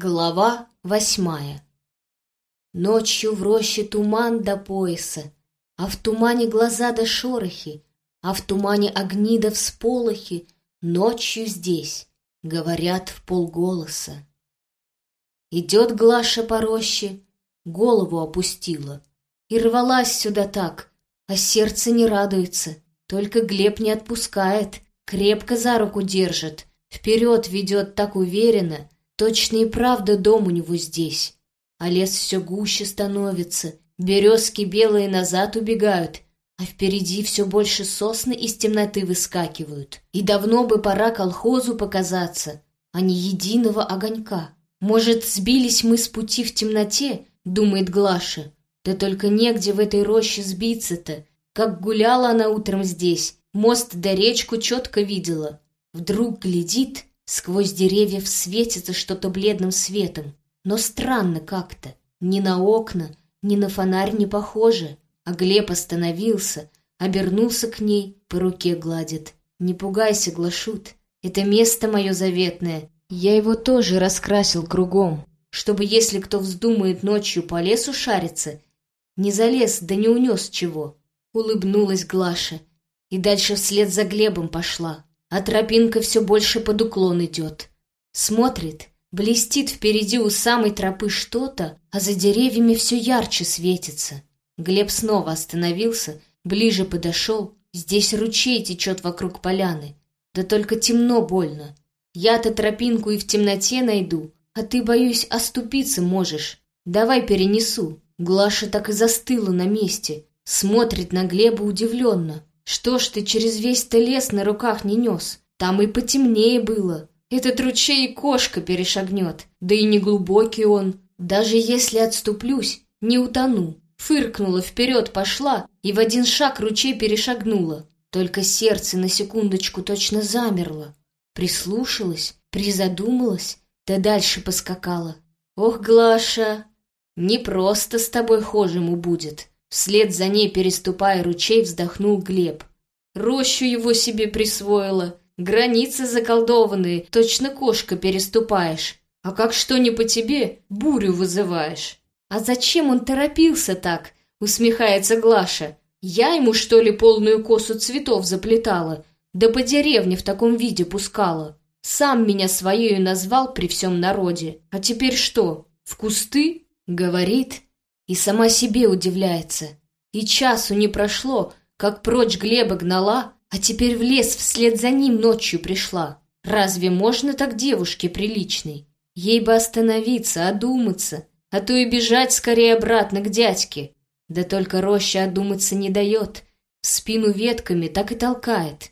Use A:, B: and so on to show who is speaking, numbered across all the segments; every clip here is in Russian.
A: Глава восьмая Ночью в роще туман до пояса, А в тумане глаза до шорохи, А в тумане огни до всполохи, Ночью здесь, говорят в полголоса. Идет Глаша по роще, голову опустила И рвалась сюда так, а сердце не радуется, Только Глеб не отпускает, крепко за руку держит, Вперед ведет так уверенно — Точно и правда дом у него здесь. А лес все гуще становится, березки белые назад убегают, а впереди все больше сосны из темноты выскакивают. И давно бы пора колхозу показаться, а не единого огонька. Может, сбились мы с пути в темноте, думает Глаша. Да только негде в этой роще сбиться-то. Как гуляла она утром здесь, мост да речку четко видела. Вдруг глядит, Сквозь деревьев светится что-то бледным светом, но странно как-то. Ни на окна, ни на фонарь не похоже. А Глеб остановился, обернулся к ней, по руке гладит. «Не пугайся, Глашут, это место мое заветное. Я его тоже раскрасил кругом, чтобы, если кто вздумает ночью по лесу шариться, не залез да не унес чего». Улыбнулась Глаша и дальше вслед за Глебом пошла а тропинка все больше под уклон идет. Смотрит, блестит впереди у самой тропы что-то, а за деревьями все ярче светится. Глеб снова остановился, ближе подошел. Здесь ручей течет вокруг поляны. Да только темно больно. Я-то тропинку и в темноте найду, а ты, боюсь, оступиться можешь. Давай перенесу. Глаша так и застыла на месте, смотрит на Глеба удивленно. Что ж ты через весь-то лес на руках не нес? Там и потемнее было. Этот ручей кошка перешагнет, да и не глубокий он. Даже если отступлюсь, не утону. Фыркнула вперед, пошла, и в один шаг ручей перешагнула. Только сердце на секундочку точно замерло. Прислушалась, призадумалась, да дальше поскакала. Ох, Глаша, не просто с тобой хожему будет. Вслед за ней, переступая ручей, вздохнул Глеб. Рощу его себе присвоила. Границы заколдованные, точно кошка переступаешь. А как что не по тебе, бурю вызываешь. А зачем он торопился так? Усмехается Глаша. Я ему, что ли, полную косу цветов заплетала? Да по деревне в таком виде пускала. Сам меня своею назвал при всем народе. А теперь что, в кусты? Говорит, и сама себе удивляется. И часу не прошло, как прочь Глеба гнала, а теперь в лес вслед за ним ночью пришла. Разве можно так девушке приличной? Ей бы остановиться, одуматься, а то и бежать скорее обратно к дядьке. Да только роща одуматься не дает, в спину ветками так и толкает.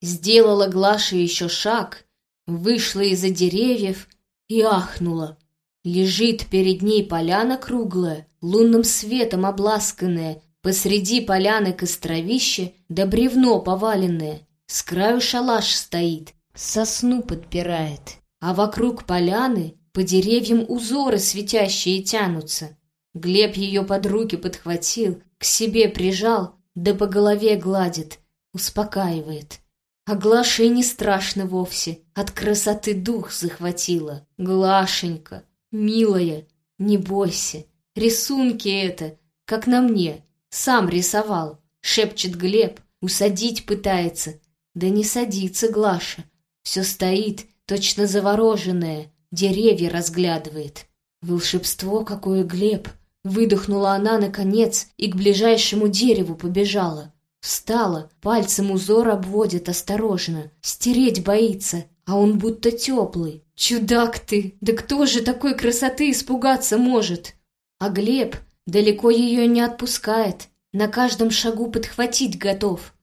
A: Сделала Глаша еще шаг, вышла из-за деревьев и ахнула. Лежит перед ней поляна круглая, лунным светом обласканная, посреди поляны костровище, да бревно поваленное. С краю шалаш стоит, сосну подпирает, а вокруг поляны по деревьям узоры светящие тянутся. Глеб ее под руки подхватил, к себе прижал, да по голове гладит, успокаивает. А Глаше не страшно вовсе, от красоты дух захватила. Глашенька, «Милая, не бойся, рисунки это, как на мне, сам рисовал», — шепчет Глеб, усадить пытается. Да не садится Глаша, все стоит, точно завороженная, деревья разглядывает. «Волшебство какое, Глеб!» Выдохнула она, наконец, и к ближайшему дереву побежала. Встала, пальцем узор обводит осторожно, стереть боится, а он будто теплый. Чудак ты! Да кто же такой красоты испугаться может? А Глеб далеко ее не отпускает, на каждом шагу подхватить готов.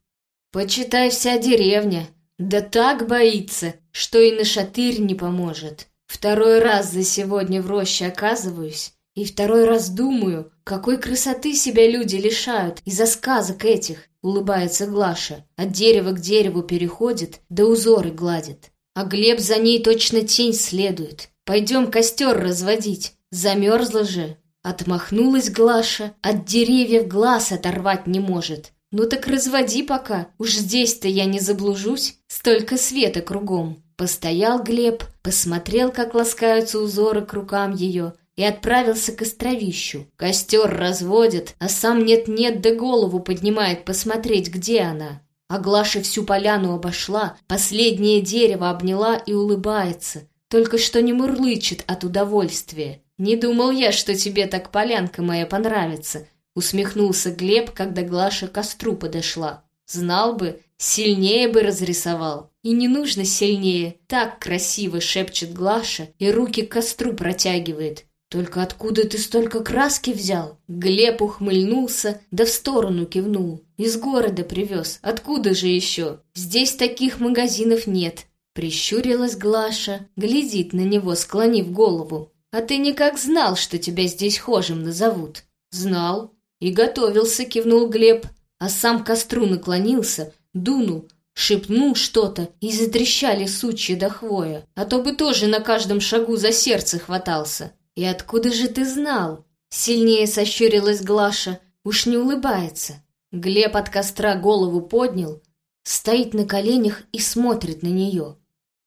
A: Почитай вся деревня, да так боится, что и на шатырь не поможет. Второй раз за сегодня в роще оказываюсь, и второй раз думаю, какой красоты себя люди лишают из-за сказок этих, улыбается Глаша, от дерева к дереву переходит, да узоры гладит. А Глеб за ней точно тень следует. Пойдем костер разводить. Замерзла же. Отмахнулась Глаша, от деревьев глаз оторвать не может. Ну так разводи пока, уж здесь-то я не заблужусь, столько света кругом. Постоял Глеб, посмотрел, как ласкаются узоры к рукам ее, и отправился к островищу. Костер разводит, а сам нет-нет да голову поднимает посмотреть, где она. А Глаша всю поляну обошла, последнее дерево обняла и улыбается. Только что не мурлычет от удовольствия. «Не думал я, что тебе так полянка моя понравится», — усмехнулся Глеб, когда Глаша к костру подошла. «Знал бы, сильнее бы разрисовал». «И не нужно сильнее, так красиво», — шепчет Глаша и руки к костру протягивает. «Только откуда ты столько краски взял?» Глеб ухмыльнулся, да в сторону кивнул. «Из города привез. Откуда же еще? Здесь таких магазинов нет». Прищурилась Глаша, глядит на него, склонив голову. «А ты никак знал, что тебя здесь хожим назовут?» «Знал. И готовился», — кивнул Глеб. А сам к костру наклонился, дунул, шепнул что-то, и затрещали сучья до хвоя. А то бы тоже на каждом шагу за сердце хватался. «И откуда же ты знал?» Сильнее сощурилась Глаша, уж не улыбается. Глеб от костра голову поднял, стоит на коленях и смотрит на нее.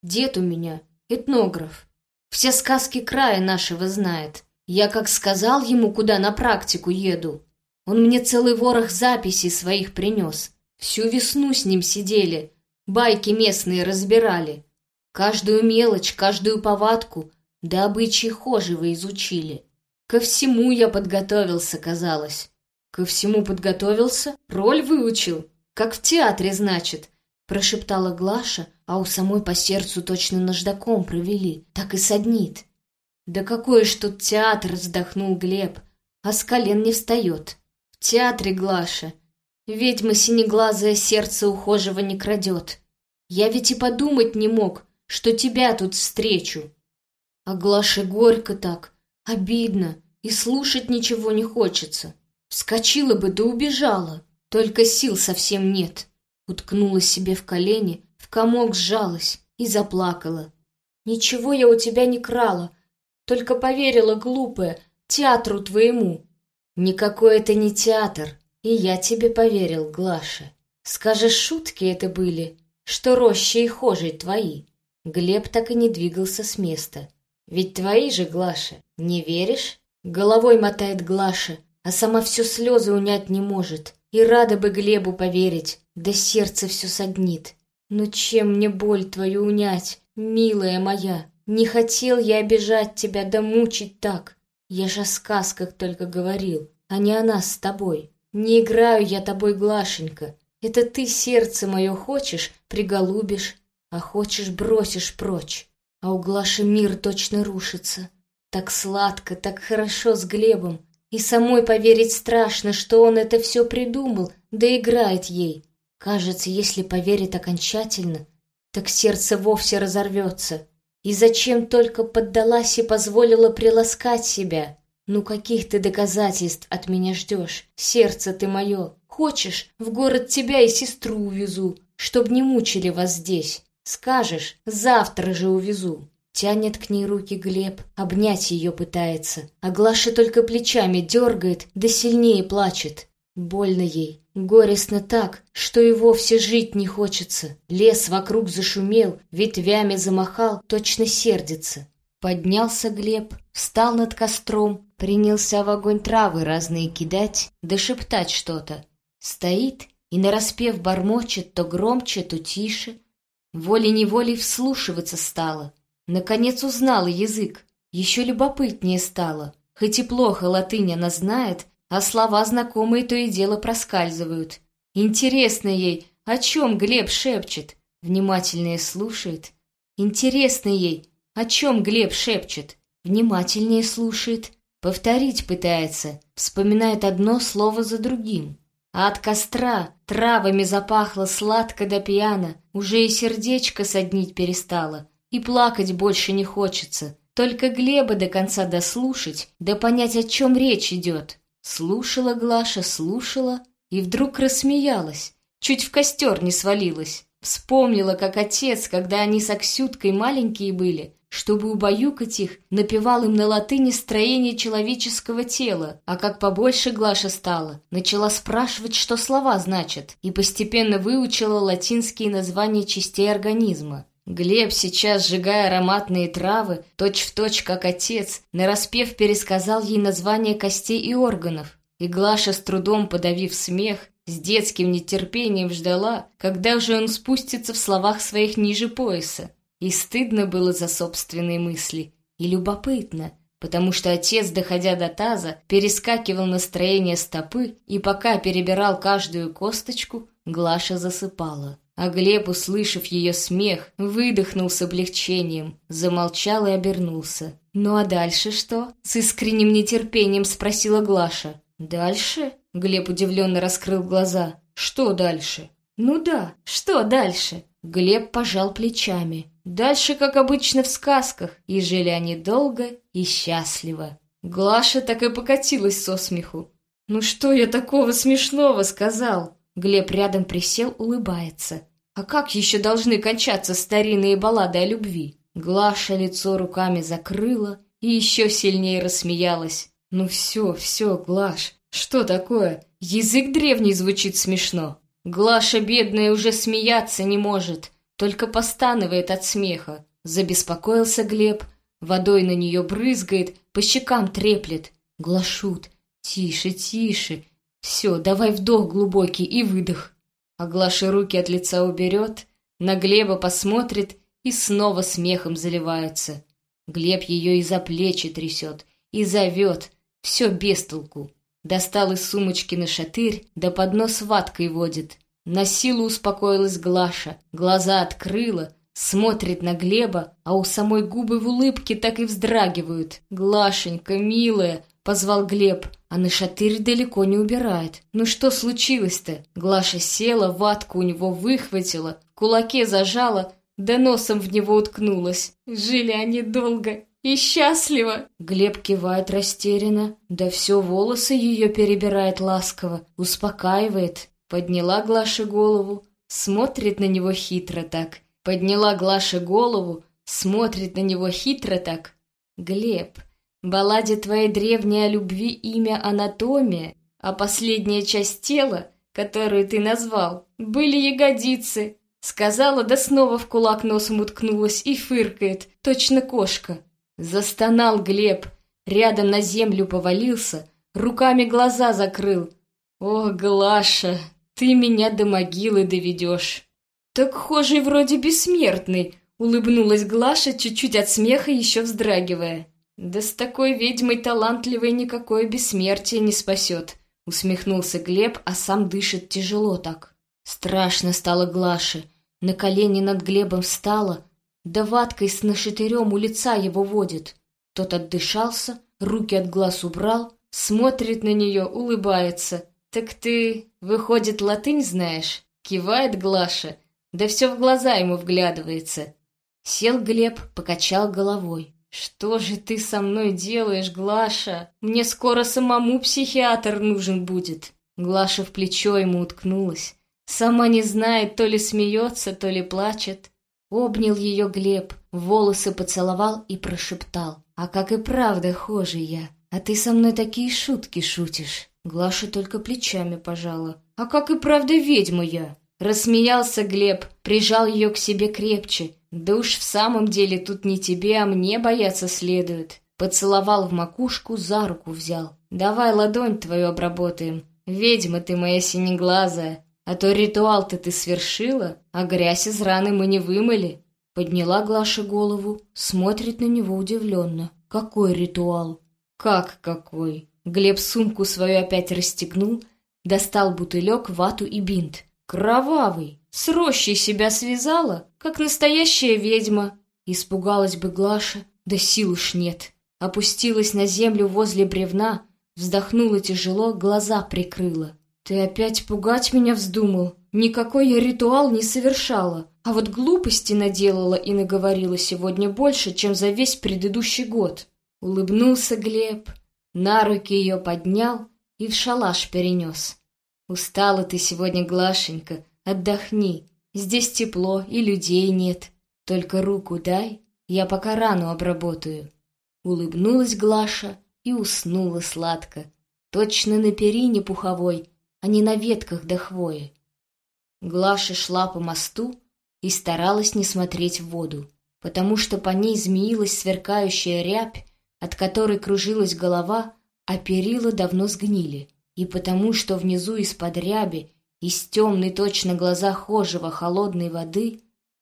A: Дед у меня этнограф. Все сказки края нашего знает. Я как сказал ему, куда на практику еду. Он мне целый ворох записей своих принес. Всю весну с ним сидели, байки местные разбирали. Каждую мелочь, каждую повадку, да обычаи хожего изучили. Ко всему я подготовился, казалось. Ко всему подготовился? Роль выучил? Как в театре, значит? Прошептала Глаша, а у самой по сердцу точно наждаком провели, так и саднит. «Да какой ж тут театр!» — вздохнул Глеб, а с колен не встает. «В театре, Глаша! Ведьма синеглазое сердце ухожего не крадет. Я ведь и подумать не мог, что тебя тут встречу. А Глаше горько так, обидно, и слушать ничего не хочется. Вскочила бы да убежала, только сил совсем нет». Уткнулась себе в колени, в комок сжалась и заплакала. «Ничего я у тебя не крала, только поверила, глупая, театру твоему». «Никакой это не театр, и я тебе поверил, Глаша. Скажешь, шутки это были, что рощи и хожей твои». Глеб так и не двигался с места. «Ведь твои же, Глаша, не веришь?» Головой мотает Глаша, а сама все слезы унять не может. И рада бы Глебу поверить, да сердце все саднит. Ну чем мне боль твою унять, милая моя? Не хотел я обижать тебя да мучить так. Я же о сказках только говорил, а не о нас с тобой. Не играю я тобой, Глашенька. Это ты сердце мое хочешь, приголубишь, а хочешь бросишь прочь. А у Глаши мир точно рушится. Так сладко, так хорошо с Глебом. И самой поверить страшно, что он это все придумал, да играет ей. Кажется, если поверит окончательно, так сердце вовсе разорвется. И зачем только поддалась и позволила приласкать себя? Ну каких ты доказательств от меня ждешь? Сердце ты мое. Хочешь, в город тебя и сестру увезу, чтоб не мучили вас здесь. Скажешь, завтра же увезу. Тянет к ней руки Глеб, обнять ее пытается. А Глаша только плечами дергает, да сильнее плачет. Больно ей, горестно так, что и вовсе жить не хочется. Лес вокруг зашумел, ветвями замахал, точно сердится. Поднялся Глеб, встал над костром, принялся в огонь травы разные кидать, да шептать что-то. Стоит и нараспев бормочет то громче, то тише. Волей-неволей вслушиваться стало. Наконец узнала язык, еще любопытнее стало. Хоть и плохо латынь она знает, а слова знакомые то и дело проскальзывают. Интересно ей, о чем Глеб шепчет. Внимательнее слушает. Интересно ей, о чем Глеб шепчет. Внимательнее слушает. Повторить пытается, вспоминает одно слово за другим. А от костра травами запахло сладко да пьяно, уже и сердечко соднить перестало, и плакать больше не хочется. Только Глеба до конца дослушать, да понять, о чем речь идет. Слушала Глаша, слушала и вдруг рассмеялась, чуть в костер не свалилась. Вспомнила, как отец, когда они с Аксюткой маленькие были, чтобы убаюкать их, напевал им на латыни строение человеческого тела, а как побольше Глаша стала, начала спрашивать, что слова значат, и постепенно выучила латинские названия частей организма. Глеб, сейчас сжигая ароматные травы, точь-в-точь, точь, как отец, нараспев пересказал ей название костей и органов. И Глаша, с трудом подавив смех, с детским нетерпением ждала, когда же он спустится в словах своих ниже пояса. И стыдно было за собственные мысли, и любопытно, потому что отец, доходя до таза, перескакивал настроение стопы, и пока перебирал каждую косточку, Глаша засыпала. А Глеб, услышав ее смех, выдохнул с облегчением, замолчал и обернулся. «Ну а дальше что?» — с искренним нетерпением спросила Глаша. «Дальше?» — Глеб удивленно раскрыл глаза. «Что дальше?» «Ну да, что дальше?» Глеб пожал плечами. Дальше, как обычно в сказках, и жили они долго и счастливо. Глаша так и покатилась со смеху. «Ну что я такого смешного сказал?» Глеб рядом присел, улыбается. «А как еще должны кончаться старинные баллады о любви?» Глаша лицо руками закрыла и еще сильнее рассмеялась. «Ну все, все, Глаш, что такое? Язык древний звучит смешно». Глаша, бедная, уже смеяться не может, только постанывает от смеха. Забеспокоился Глеб, водой на нее брызгает, по щекам треплет. Глашут, тише, тише. Все, давай вдох глубокий и выдох. А Глаша руки от лица уберет, на Глеба посмотрит и снова смехом заливается. Глеб ее и за плечи трясет, и зовет, все без толку. Достал из сумочки на шатырь, да под нос ваткой водит. На силу успокоилась Глаша, глаза открыла, смотрит на Глеба, а у самой губы в улыбке так и вздрагивают. «Глашенька, милая!» — позвал Глеб, а на шатырь далеко не убирает. «Ну что случилось-то?» Глаша села, ватку у него выхватила, в кулаке зажала, да носом в него уткнулась. Жили они долго и счастливо!» Глеб кивает растерянно, да все волосы ее перебирает ласково, успокаивает. Подняла Глаша голову, смотрит на него хитро так. Подняла Глаша голову, смотрит на него хитро так. «Глеб, балладе твоей древней о любви имя анатомия, а последняя часть тела, которую ты назвал, были ягодицы». Сказала, да снова в кулак носом уткнулась и фыркает, точно кошка. Застонал Глеб, рядом на землю повалился, руками глаза закрыл. «О, Глаша, ты меня до могилы доведешь!» «Так хожий вроде бессмертный», — улыбнулась Глаша, чуть-чуть от смеха еще вздрагивая. «Да с такой ведьмой талантливой никакое бессмертие не спасет», — усмехнулся Глеб, а сам дышит тяжело так. Страшно стало Глаше. На колени над Глебом встала, да ваткой с нашатырем у лица его водит. Тот отдышался, руки от глаз убрал, смотрит на нее, улыбается. «Так ты, выходит, латынь знаешь?» Кивает Глаша, да все в глаза ему вглядывается. Сел Глеб, покачал головой. «Что же ты со мной делаешь, Глаша? Мне скоро самому психиатр нужен будет». Глаша в плечо ему уткнулась. Сама не знает, то ли смеется, то ли плачет. Обнял ее Глеб, волосы поцеловал и прошептал. «А как и правда хожи я, а ты со мной такие шутки шутишь». Глаша только плечами пожала. «А как и правда ведьма я!» Рассмеялся Глеб, прижал ее к себе крепче. «Да уж в самом деле тут не тебе, а мне бояться следует». Поцеловал в макушку, за руку взял. «Давай ладонь твою обработаем. Ведьма ты моя синеглазая, а то ритуал-то ты свершила, а грязь из раны мы не вымыли. Подняла Глаша голову, смотрит на него удивленно. Какой ритуал? Как какой? Глеб сумку свою опять расстегнул, достал бутылек, вату и бинт. Кровавый! С рощей себя связала, как настоящая ведьма. Испугалась бы Глаша, да сил уж нет. Опустилась на землю возле бревна, вздохнула тяжело, глаза прикрыла. «Ты опять пугать меня вздумал? Никакой я ритуал не совершала, а вот глупости наделала и наговорила сегодня больше, чем за весь предыдущий год». Улыбнулся Глеб, на руки ее поднял и в шалаш перенес. «Устала ты сегодня, Глашенька, отдохни. Здесь тепло и людей нет. Только руку дай, я пока рану обработаю». Улыбнулась Глаша и уснула сладко. Точно на перине пуховой — а не на ветках до хвои. Глаша шла по мосту, и старалась не смотреть в воду, потому что по ней змеилась сверкающая рябь, от которой кружилась голова, а перила давно сгнили, и потому что внизу из-под ряби, из темной точно глаза хожего холодной воды,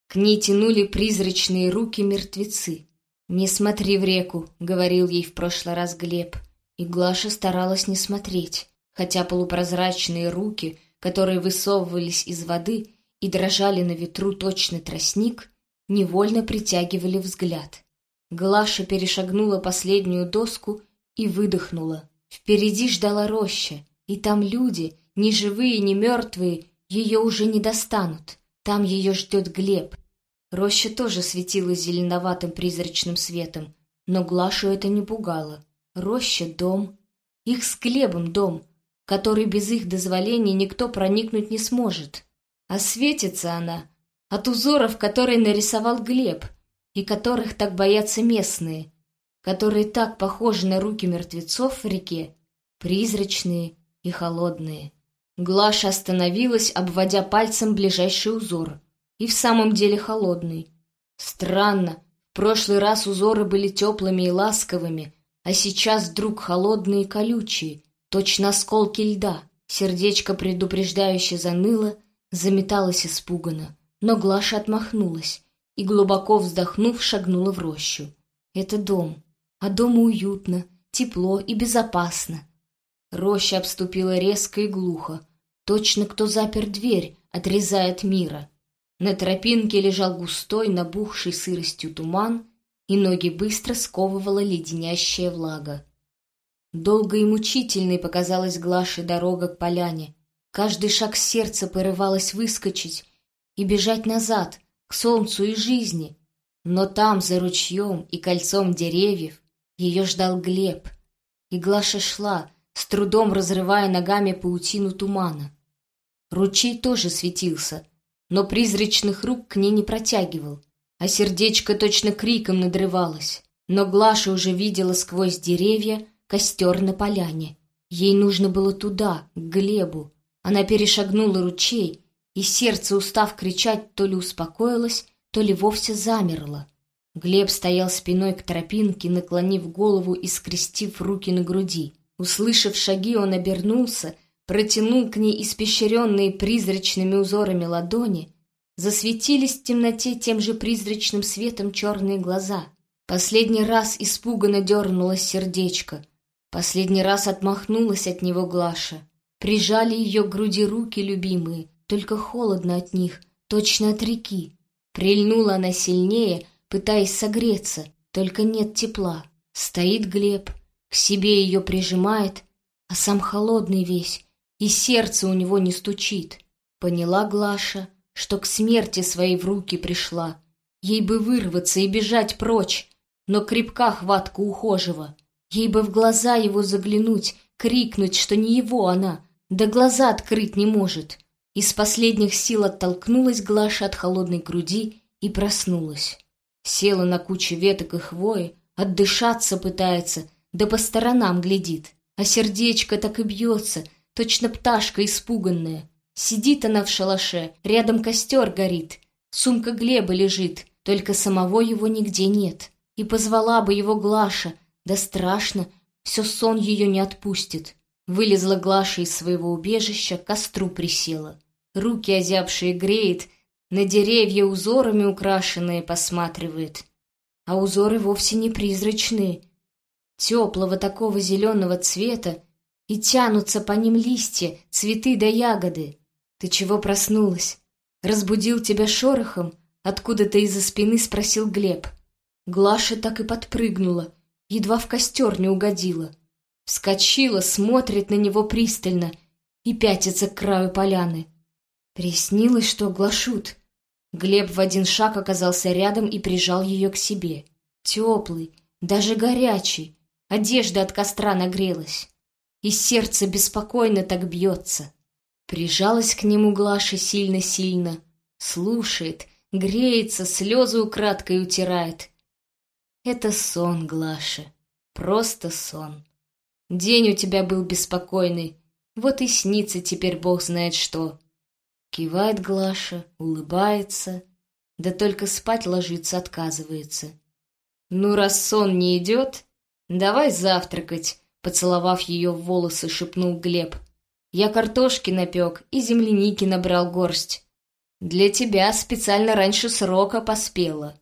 A: к ней тянули призрачные руки мертвецы. «Не смотри в реку», — говорил ей в прошлый раз Глеб, и Глаша старалась не смотреть, хотя полупрозрачные руки, которые высовывались из воды и дрожали на ветру точно тростник, невольно притягивали взгляд. Глаша перешагнула последнюю доску и выдохнула. Впереди ждала роща, и там люди, ни живые, ни мертвые, ее уже не достанут. Там ее ждет Глеб. Роща тоже светилась зеленоватым призрачным светом, но Глашу это не пугало. Роща — дом. Их с Глебом дом, который без их дозволения никто проникнуть не сможет. А светится она от узоров, которые нарисовал Глеб, и которых так боятся местные, которые так похожи на руки мертвецов в реке, призрачные и холодные. Глаша остановилась, обводя пальцем ближайший узор. И в самом деле холодный. Странно, в прошлый раз узоры были теплыми и ласковыми, а сейчас вдруг холодные и колючие, точно осколки льда. Сердечко предупреждающе заныло, заметалось испуганно. Но Глаша отмахнулась и, глубоко вздохнув, шагнула в рощу. Это дом, а дома уютно, тепло и безопасно. Роща обступила резко и глухо. Точно кто запер дверь, отрезает мира. На тропинке лежал густой, набухший сыростью туман, и ноги быстро сковывала леденящая влага. Долго и мучительной показалась Глаше дорога к поляне. Каждый шаг сердца порывалось выскочить и бежать назад, к солнцу и жизни. Но там, за ручьем и кольцом деревьев, ее ждал Глеб. И Глаша шла, с трудом разрывая ногами паутину тумана. Ручей тоже светился, но призрачных рук к ней не протягивал, а сердечко точно криком надрывалось. Но Глаша уже видела сквозь деревья костер на поляне. Ей нужно было туда, к Глебу. Она перешагнула ручей, и сердце, устав кричать, то ли успокоилось, то ли вовсе замерло. Глеб стоял спиной к тропинке, наклонив голову и скрестив руки на груди. Услышав шаги, он обернулся, протянул к ней испещренные призрачными узорами ладони, засветились в темноте тем же призрачным светом черные глаза. Последний раз испуганно дернулось сердечко. Последний раз отмахнулась от него Глаша. Прижали ее к груди руки любимые, только холодно от них, точно от реки. Прильнула она сильнее, пытаясь согреться, только нет тепла. Стоит Глеб, к себе ее прижимает, а сам холодный весь, и сердце у него не стучит. Поняла Глаша, что к смерти своей в руки пришла. Ей бы вырваться и бежать прочь, но крепка хватка ухожего. Ей бы в глаза его заглянуть, крикнуть, что не его она, да глаза открыть не может. Из последних сил оттолкнулась Глаша от холодной груди и проснулась. Села на кучу веток и хвои, отдышаться пытается — да по сторонам глядит, а сердечко так и бьется, точно пташка испуганная. Сидит она в шалаше, рядом костер горит, сумка Глеба лежит, только самого его нигде нет. И позвала бы его Глаша, да страшно, все сон ее не отпустит. Вылезла Глаша из своего убежища, к костру присела. Руки озябшие греет, на деревья узорами украшенные посматривает. А узоры вовсе не призрачные, теплого такого зеленого цвета, и тянутся по ним листья, цветы да ягоды. Ты чего проснулась? Разбудил тебя шорохом? Откуда-то из-за спины спросил Глеб. Глаша так и подпрыгнула, едва в костер не угодила. Вскочила, смотрит на него пристально и пятится к краю поляны. Приснилось, что глашут. Глеб в один шаг оказался рядом и прижал ее к себе. Теплый, даже горячий, Одежда от костра нагрелась, и сердце беспокойно так бьется. Прижалась к нему Глаша сильно-сильно, слушает, греется, слезы украдкой утирает. Это сон, Глаша, просто сон. День у тебя был беспокойный, вот и снится теперь бог знает что. Кивает Глаша, улыбается, да только спать ложиться отказывается. «Ну, раз сон не идет, давай завтракать», — поцеловав ее в волосы, шепнул Глеб. «Я картошки напек и земляники набрал горсть. Для тебя специально раньше срока поспела».